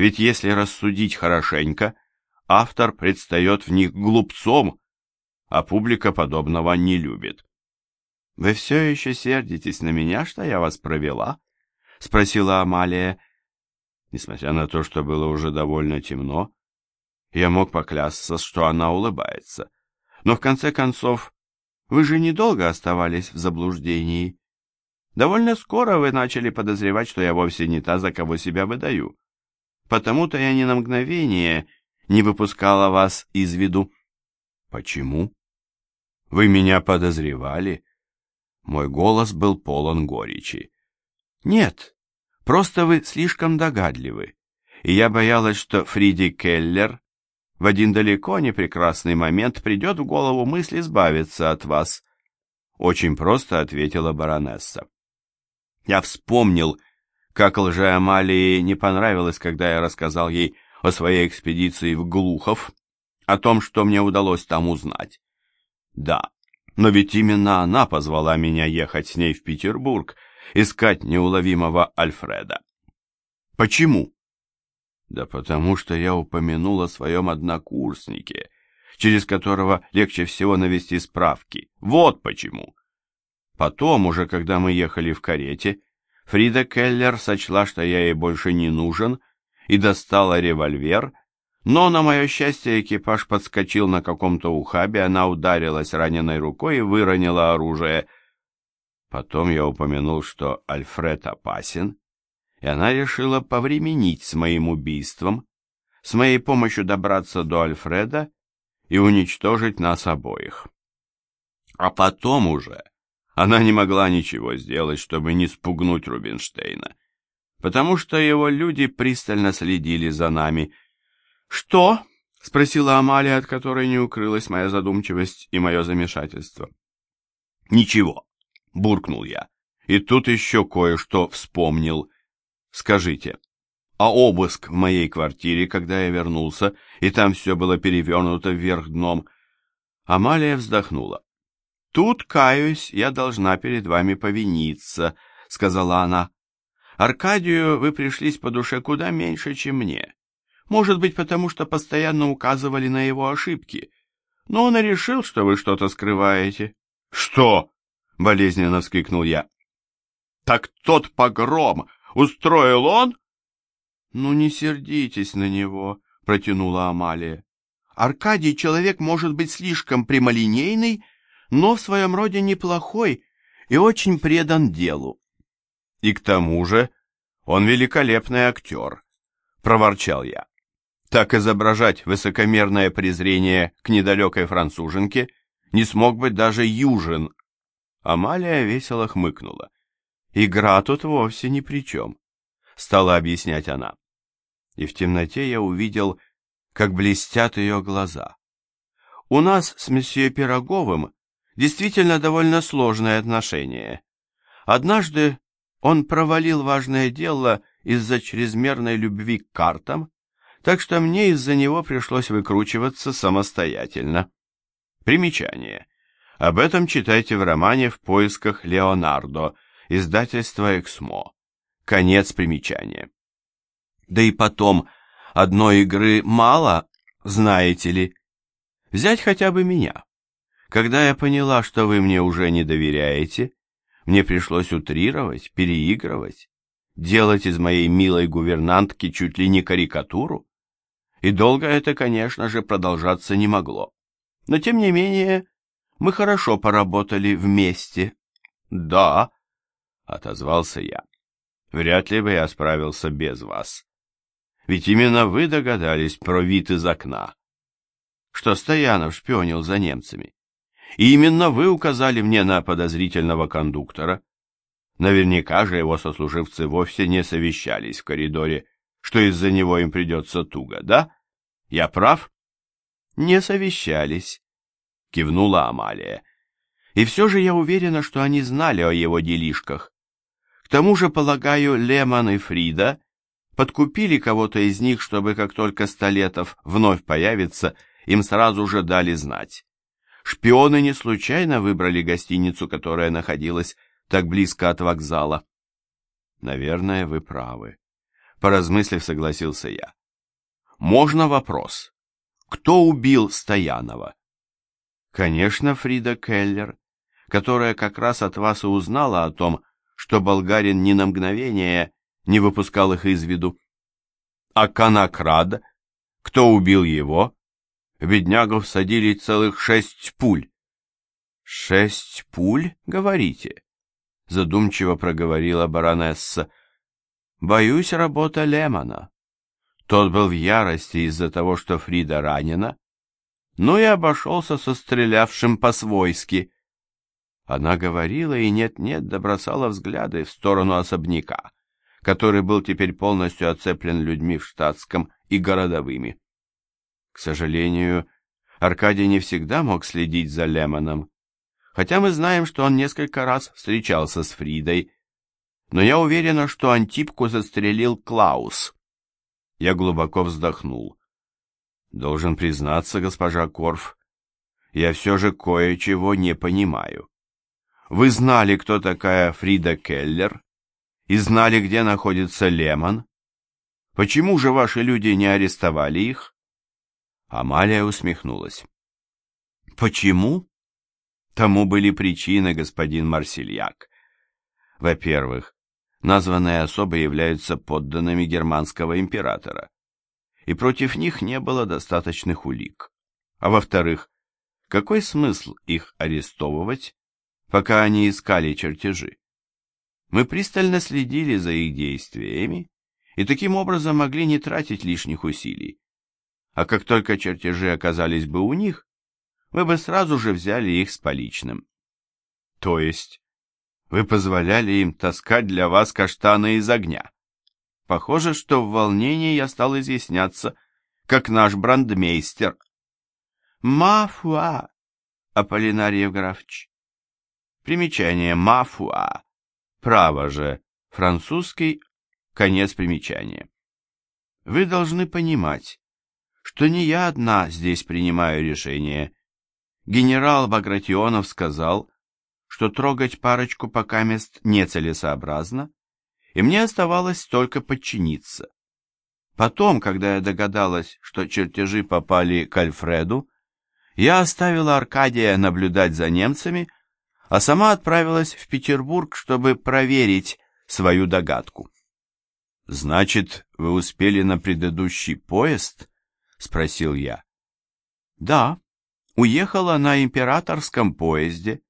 Ведь если рассудить хорошенько, автор предстает в них глупцом, а публика подобного не любит. «Вы все еще сердитесь на меня, что я вас провела?» — спросила Амалия. Несмотря на то, что было уже довольно темно, я мог поклясться, что она улыбается. Но в конце концов, вы же недолго оставались в заблуждении. Довольно скоро вы начали подозревать, что я вовсе не та, за кого себя выдаю. Потому-то я ни на мгновение не выпускала вас из виду. Почему? Вы меня подозревали? Мой голос был полон горечи. Нет, просто вы слишком догадливы, и я боялась, что Фриди Келлер в один далеко не прекрасный момент придет в голову мысль избавиться от вас. Очень просто ответила баронесса. Я вспомнил, как лже-Амалии не понравилось, когда я рассказал ей о своей экспедиции в Глухов, о том, что мне удалось там узнать. Да, но ведь именно она позвала меня ехать с ней в Петербург, искать неуловимого Альфреда. Почему? Да потому что я упомянул о своем однокурснике, через которого легче всего навести справки. Вот почему. Потом, уже когда мы ехали в карете, Фрида Келлер сочла, что я ей больше не нужен, и достала револьвер, но, на мое счастье, экипаж подскочил на каком-то ухабе, она ударилась раненой рукой и выронила оружие. Потом я упомянул, что Альфред опасен, и она решила повременить с моим убийством, с моей помощью добраться до Альфреда и уничтожить нас обоих. А потом уже она не могла ничего сделать, чтобы не спугнуть Рубинштейна, потому что его люди пристально следили за нами — «Что?» — спросила Амалия, от которой не укрылась моя задумчивость и мое замешательство. «Ничего», — буркнул я. «И тут еще кое-что вспомнил. Скажите, а обыск в моей квартире, когда я вернулся, и там все было перевернуто вверх дном?» Амалия вздохнула. «Тут, каюсь, я должна перед вами повиниться», — сказала она. «Аркадию вы пришлись по душе куда меньше, чем мне. Может быть, потому что постоянно указывали на его ошибки. Но он и решил, что вы что-то скрываете. «Что?» — болезненно вскрикнул я. «Так тот погром устроил он?» «Ну, не сердитесь на него», — протянула Амалия. «Аркадий человек может быть слишком прямолинейный, но в своем роде неплохой и очень предан делу». «И к тому же он великолепный актер», — проворчал я. Так изображать высокомерное презрение к недалекой француженке не смог бы даже Южин. Амалия весело хмыкнула. «Игра тут вовсе ни при чем», — стала объяснять она. И в темноте я увидел, как блестят ее глаза. «У нас с месье Пироговым действительно довольно сложные отношения. Однажды он провалил важное дело из-за чрезмерной любви к картам, так что мне из-за него пришлось выкручиваться самостоятельно. Примечание. Об этом читайте в романе «В поисках Леонардо», издательство «Эксмо». Конец примечания. Да и потом, одной игры мало, знаете ли. Взять хотя бы меня. Когда я поняла, что вы мне уже не доверяете, мне пришлось утрировать, переигрывать, делать из моей милой гувернантки чуть ли не карикатуру и долго это, конечно же, продолжаться не могло. Но, тем не менее, мы хорошо поработали вместе. Да, отозвался я. Вряд ли бы я справился без вас. Ведь именно вы догадались про вид из окна, что Стоянов шпионил за немцами. И именно вы указали мне на подозрительного кондуктора. Наверняка же его сослуживцы вовсе не совещались в коридоре что из-за него им придется туго, да? Я прав? Не совещались, кивнула Амалия. И все же я уверена, что они знали о его делишках. К тому же, полагаю, Лемон и Фрида подкупили кого-то из них, чтобы как только Столетов вновь появится, им сразу же дали знать. Шпионы не случайно выбрали гостиницу, которая находилась так близко от вокзала. Наверное, вы правы Поразмыслив, согласился я. Можно вопрос? Кто убил Стоянова? Конечно, Фрида Келлер, которая как раз от вас и узнала о том, что болгарин ни на мгновение не выпускал их из виду. А Канакрад? Кто убил его? Беднягу всадили целых шесть пуль. Шесть пуль, говорите? Задумчиво проговорила баронесса. Боюсь, работа Лемона. Тот был в ярости из-за того, что Фрида ранена, но и обошелся со стрелявшим по-свойски. Она говорила и нет-нет добросала взгляды в сторону особняка, который был теперь полностью оцеплен людьми в штатском и городовыми. К сожалению, Аркадий не всегда мог следить за Лемоном, хотя мы знаем, что он несколько раз встречался с Фридой, но я уверена, что Антипку застрелил Клаус. Я глубоко вздохнул. Должен признаться, госпожа Корф, я все же кое-чего не понимаю. Вы знали, кто такая Фрида Келлер, и знали, где находится Лемон? Почему же ваши люди не арестовали их? Амалия усмехнулась. Почему? Тому были причины, господин Марсельяк. Во-первых, названные особы являются подданными германского императора, и против них не было достаточных улик. А во-вторых, какой смысл их арестовывать, пока они искали чертежи? Мы пристально следили за их действиями и таким образом могли не тратить лишних усилий а как только чертежи оказались бы у них, мы бы сразу же взяли их с поличным. То есть вы позволяли им таскать для вас каштаны из огня. Похоже, что в волнении я стал изъясняться, как наш брандмейстер. Мафуа, Аполлинарий Евграфович. Примечание мафуа. Право же, французский, конец примечания. Вы должны понимать, что не я одна здесь принимаю решение. Генерал Багратионов сказал, что трогать парочку пока мест нецелесообразно, и мне оставалось только подчиниться. Потом, когда я догадалась, что чертежи попали к Альфреду, я оставила Аркадия наблюдать за немцами, а сама отправилась в Петербург, чтобы проверить свою догадку. «Значит, вы успели на предыдущий поезд?» Спросил я. Да, уехала на императорском поезде,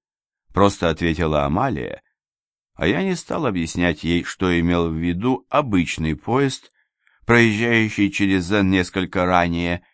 просто ответила Амалия, а я не стал объяснять ей, что имел в виду обычный поезд, проезжающий через Зен несколько ранее,